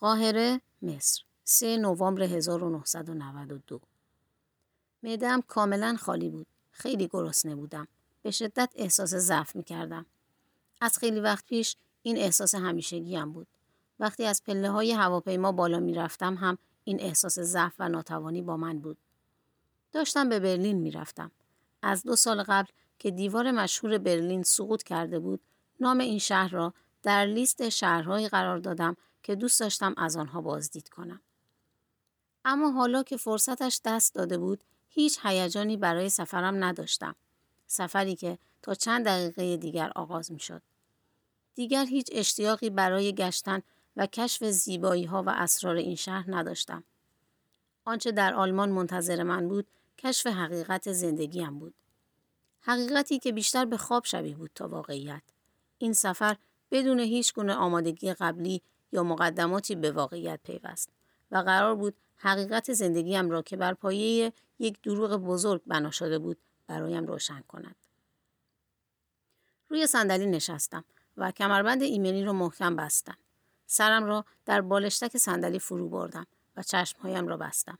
قاهره، مصر 3 نوامبر 1992 معده‌ام کاملا خالی بود. خیلی گرسنه بودم. به شدت احساس ضعف می کردم. از خیلی وقت پیش این احساس همیشگیم بود. وقتی از پله های هواپیما بالا می رفتم هم این احساس ضعف و ناتوانی با من بود. داشتم به برلین می رفتم. از دو سال قبل که دیوار مشهور برلین سقوط کرده بود، نام این شهر را در لیست شهرهایی قرار دادم که دوست داشتم از آنها بازدید کنم. اما حالا که فرصتش دست داده بود، هیچ هیجانی برای سفرم نداشتم. سفری که تا چند دقیقه دیگر آغاز می شد. دیگر هیچ اشتیاقی برای گشتن و کشف زیبایی ها و اسرار این شهر نداشتم. آنچه در آلمان منتظر من بود، کشف حقیقت زندگیم بود. حقیقتی که بیشتر به خواب شبیه بود تا واقعیت. این سفر بدون هیچ گونه آمادگی قبلی یا مقدماتی به واقعیت پیوست و قرار بود حقیقت زندگیم را که بر پایه یک دروغ بزرگ بنا شده بود برایم روشن کند. روی صندلی نشستم و کمربند ایمنی را محکم بستم. سرم را در بالشتک صندلی فرو بردم و چشمهایم را بستم.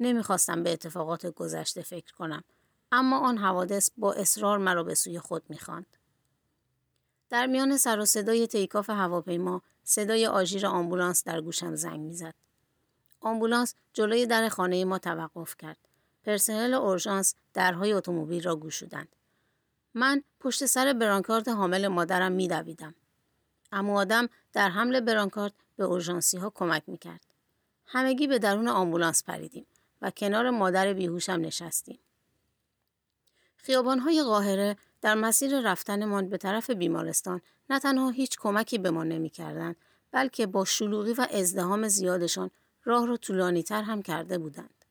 نمی‌خواستم به اتفاقات گذشته فکر کنم اما آن حوادث با اصرار مرا به سوی خود می‌خواند. در میان سر و صدای تیکاف هواپیما صدای آژیر آمبولانس در گوشم زنگ می‌زد. آمبولانس جلوی در خانه ما توقف کرد. پرسنل اورژانس درهای اتومبیل را گشودند. من پشت سر برانکارد حامل مادرم میدویدم. اما آدم در حمل برانکارد به اورژانسی ها کمک می‌کرد. همگی به درون آمبولانس پریدیم و کنار مادر بیهوشم نشستیم. خیابانهای قاهره در مسیر رفتنمان به طرف بیمارستان نه تنها هیچ کمکی به ما نمی‌کردند بلکه با شلوغی و ازدهام زیادشان راه را طولانی تر هم کرده بودند.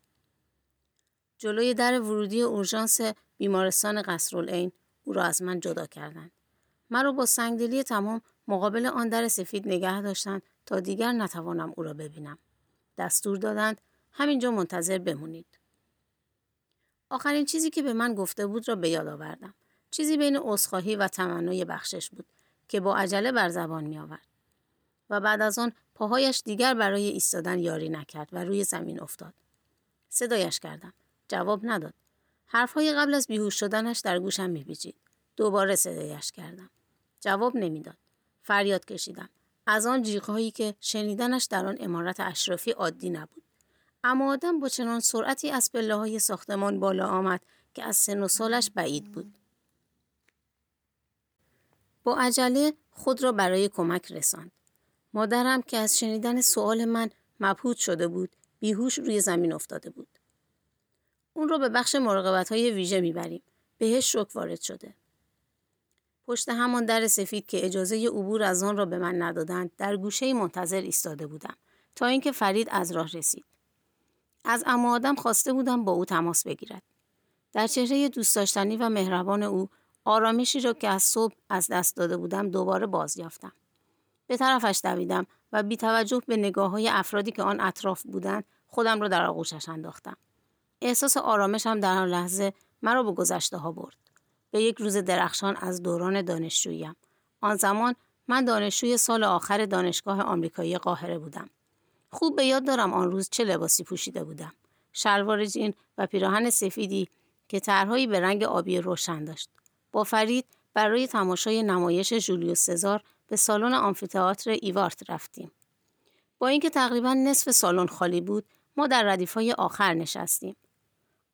جلوی در ورودی اورژانس بیمارستان قصرالعین او را از من جدا کردند. مرا با سنگدلی تمام مقابل آن در سفید نگه داشتند تا دیگر نتوانم او را ببینم. دستور دادند همینجا منتظر بمونید. آخرین چیزی که به من گفته بود را به یاد آوردم. چیزی بین عذرخواهی و تمنای بخشش بود که با عجله بر زبان می آورد. و بعد از آن پاهایش دیگر برای ایستادن یاری نکرد و روی زمین افتاد. صدایش کردم. جواب نداد. حرفهای قبل از بیهوش شدنش در گوشم میپیچید. دوباره صدایش کردم. جواب نمی‌داد. فریاد کشیدم. از آن جیغهایی که شنیدنش در آن امارت اشرافی عادی نبود. اما آدم با چنان سرعتی از پله های ساختمان بالا آمد که از سن و سالش بعید بود. با عجله خود را برای کمک رساند. مادرم که از شنیدن سوال من مبهوت شده بود بیهوش روی زمین افتاده بود. اون رو به بخش مراقبت های ویژه می‌بریم. بهش شک وارد شده. پشت همان در سفید که اجازه عبور از آن را به من ندادند در گوشه منتظر ایستاده بودم تا اینکه فرید از راه رسید. از اما آدم خواسته بودم با او تماس بگیرد. در چهره دوست داشتنی و مهربان او آرامشی را که از صبح از دست داده بودم دوباره بازیافتم. به طرفش دویدم و بی توجه به نگاه های افرادی که آن اطراف بودند خودم را در آغوشش انداختم. احساس آرامشم در آن لحظه مرا به گذشته ها برد. به یک روز درخشان از دوران دانشجوییم. آن زمان من دانشجوی سال آخر دانشگاه آمریکایی قاهره بودم. خوب به یاد دارم آن روز چه لباسی پوشیده بودم. شلوار جین و پیراهن سفیدی که طرحهایی به رنگ آبی روشن داشت. با فرید برای تماشای نمایش جولیوس سزار به سالن آمفیتئاتر ایوارت رفتیم. با اینکه تقریبا نصف سالن خالی بود، ما در ردیفهای آخر نشستیم.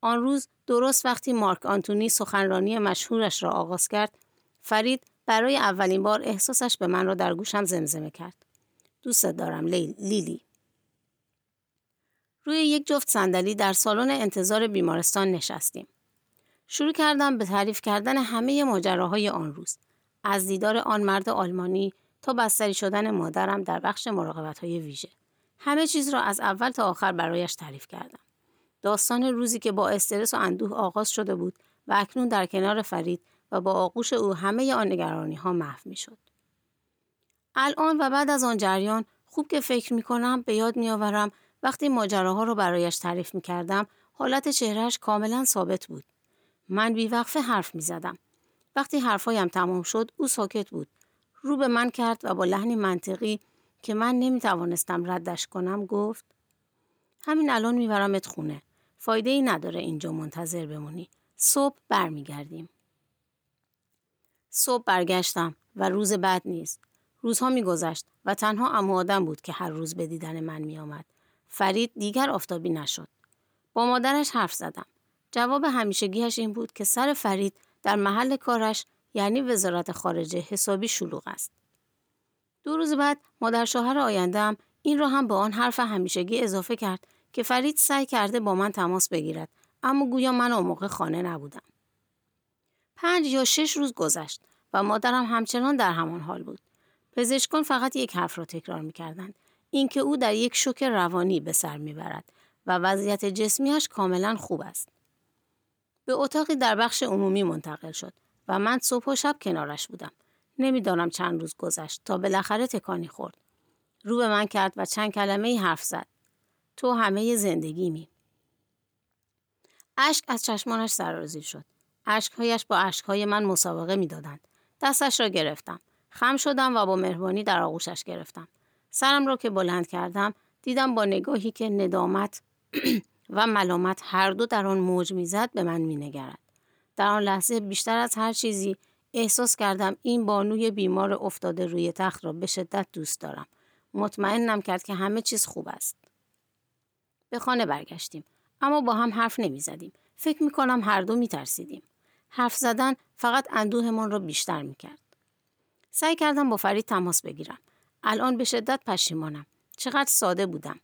آن روز درست وقتی مارک آنتونی سخنرانی مشهورش را آغاز کرد، فرید برای اولین بار احساسش به من را در گوشم زمزمه کرد. دوستت دارم لیلی. روی یک جفت صندلی در سالن انتظار بیمارستان نشستیم. شروع کردم به تعریف کردن همه ماجراهای آن روز. از دیدار آن مرد آلمانی تا بستری شدن مادرم در بخش مراقبت های ویژه. همه چیز را از اول تا آخر برایش تعریف کردم. داستان روزی که با استرس و اندوه آغاز شده بود و اکنون در کنار فرید و با آغوش او همه آن نگرانی ها محو می شد. الان و بعد از آن جریان خوب که فکر می کنم به یاد می آورم وقتی ماجراها رو برایش تعریف می کردم حالت چهرهش کاملا ثابت بود. من بیوقفه حرف می زدم. وقتی حرفایم تمام شد او ساکت بود. رو به من کرد و با لحنی منطقی که من نمی توانستم ردش کنم گفت همین الان میبرمت خونه. فایده ای نداره اینجا منتظر بمونی. صبح برمیگردیم. صبح برگشتم و روز بعد نیست. روزها میگذشت و تنها امو آدم بود که هر روز به دیدن من میآمد. فرید دیگر آفتابی نشد. با مادرش حرف زدم. جواب همیشگیش این بود که سر فرید در محل کارش یعنی وزارت خارجه حسابی شلوغ است. دو روز بعد مادر شوهر آیندهم این را هم به آن حرف همیشگی اضافه کرد که فرید سعی کرده با من تماس بگیرد اما گویا من اون موقع خانه نبودم. پنج یا شش روز گذشت و مادرم همچنان در همان حال بود. پزشکان فقط یک حرف را تکرار می‌کردند اینکه او در یک شوک روانی به سر می‌برد و وضعیت جسمیش کاملا خوب است. به اتاقی در بخش عمومی منتقل شد و من صبح و شب کنارش بودم. نمی‌دانم چند روز گذشت تا بالاخره تکانی خورد. رو به من کرد و چند کلمه ای حرف زد. تو همه زندگی می. اشک از چشمانش سرازیر شد. اشکهایش با اشکهای من مسابقه می‌دادند. دستش را گرفتم. خم شدم و با مهربانی در آغوشش گرفتم. سرم را که بلند کردم دیدم با نگاهی که ندامت و ملامت هر دو در آن موج می‌زد به من مینگرد. در آن لحظه بیشتر از هر چیزی احساس کردم این بانوی بیمار افتاده روی تخت را به شدت دوست دارم. مطمئنم کرد که همه چیز خوب است. به خانه برگشتیم. اما با هم حرف نمی زدیم. فکر می کنم هر دو می ترسیدیم. حرف زدن فقط اندوهمان را بیشتر می کرد. سعی کردم با فرید تماس بگیرم. الان به شدت پشیمانم. چقدر ساده بودم.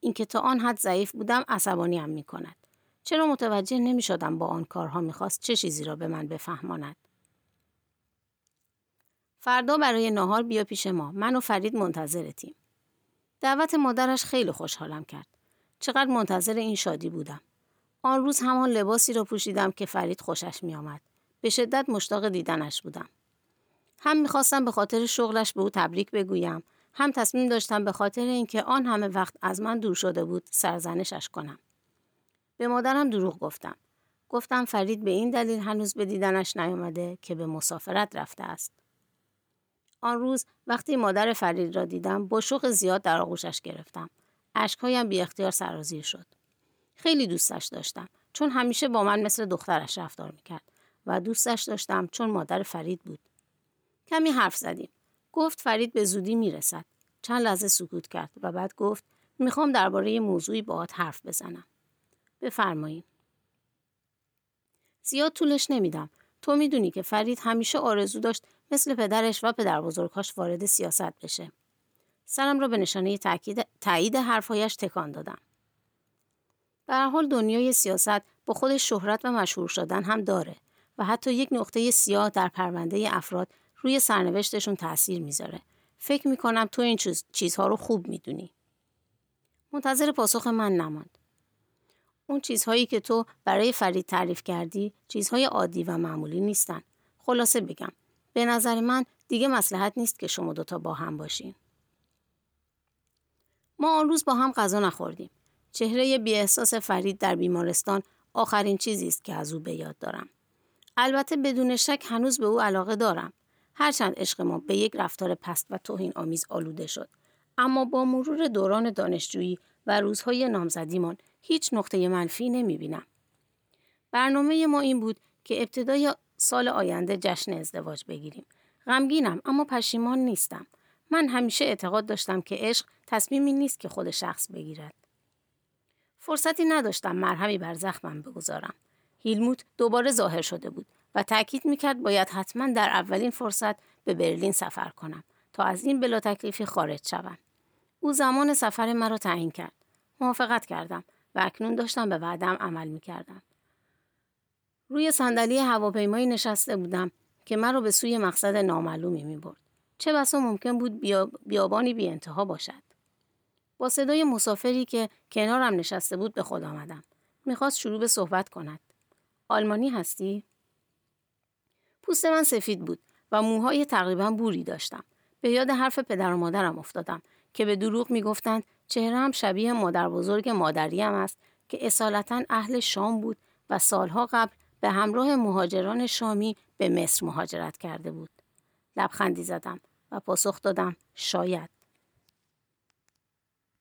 اینکه تا آن حد ضعیف بودم عصبانی هم می کند. چرا متوجه نمی شدم با آن کارها می‌خواست چه چیزی را به من بفهماند. فردا برای ناهار بیا پیش ما. من و فرید منتظرتیم. دعوت مادرش خیلی خوشحالم کرد. چقدر منتظر این شادی بودم. آن روز همان لباسی را پوشیدم که فرید خوشش می آمد. به شدت مشتاق دیدنش بودم. هم می‌خواستم به خاطر شغلش به او تبریک بگویم هم تصمیم داشتم به خاطر اینکه آن همه وقت از من دور شده بود سرزنشش کنم. به مادرم دروغ گفتم. گفتم فرید به این دلیل هنوز به دیدنش نیامده که به مسافرت رفته است. آن روز وقتی مادر فرید را دیدم با شوق زیاد در آغوشش گرفتم. اشکهایم بی اختیار سرازیر شد. خیلی دوستش داشتم چون همیشه با من مثل دخترش رفتار می‌کرد و دوستش داشتم چون مادر فرید بود. کمی حرف زدیم. گفت فرید به زودی می‌رسد. چند لحظه سکوت کرد و بعد گفت می‌خوام درباره موضوعی باهات حرف بزنم. بفرمایید. زیاد طولش نمیدم. تو می‌دونی که فرید همیشه آرزو داشت مثل پدرش و پدر بزرگاش وارد سیاست بشه. سرم را به نشانه تایید حرفهایش تکان دادم. به هر حال دنیای سیاست با خودش شهرت و مشهور شدن هم داره و حتی یک نقطه سیاه در پرونده افراد روی سرنوشتشون تاثیر می‌ذاره. فکر می‌کنم تو این چیز، چیزها رو خوب می‌دونی. منتظر پاسخ من نماند. اون چیزهایی که تو برای فرید تعریف کردی چیزهای عادی و معمولی نیستن. خلاصه بگم به نظر من دیگه مسلحت نیست که شما دوتا با هم باشین. ما آن روز با هم غذا نخوردیم. چهره بی احساس فرید در بیمارستان آخرین چیزی است که از او به یاد دارم. البته بدون شک هنوز به او علاقه دارم. هرچند عشق ما به یک رفتار پست و توهین آمیز آلوده شد. اما با مرور دوران دانشجویی و روزهای نامزدیمان هیچ نقطه منفی نمی بینم. برنامه ما این بود که ابتدای سال آینده جشن ازدواج بگیریم. غمگینم اما پشیمان نیستم. من همیشه اعتقاد داشتم که عشق تصمیمی نیست که خود شخص بگیرد. فرصتی نداشتم مرهمی بر زخمم بگذارم. هیلموت دوباره ظاهر شده بود و تاکید می‌کرد باید حتما در اولین فرصت به برلین سفر کنم تا از این بلا تکلیفی خارج شوم. او زمان سفر مرا تعیین کرد. موافقت کردم و اکنون داشتم به وعدم عمل می‌کردم. روی صندلی هواپیمایی نشسته بودم که مرا به سوی مقصد نامعلومی می برد. چه بسا ممکن بود بیابانی بی انتها باشد. با صدای مسافری که کنارم نشسته بود به خود آمدم. می‌خواست شروع به صحبت کند. آلمانی هستی؟ پوست من سفید بود و موهای تقریبا بوری داشتم. به یاد حرف پدر و مادرم افتادم که به دروغ می‌گفتند چهرم شبیه مادر بزرگ مادریم است که اصالتا اهل شام بود و سالها قبل به همراه مهاجران شامی به مصر مهاجرت کرده بود. لبخندی زدم و پاسخ دادم شاید.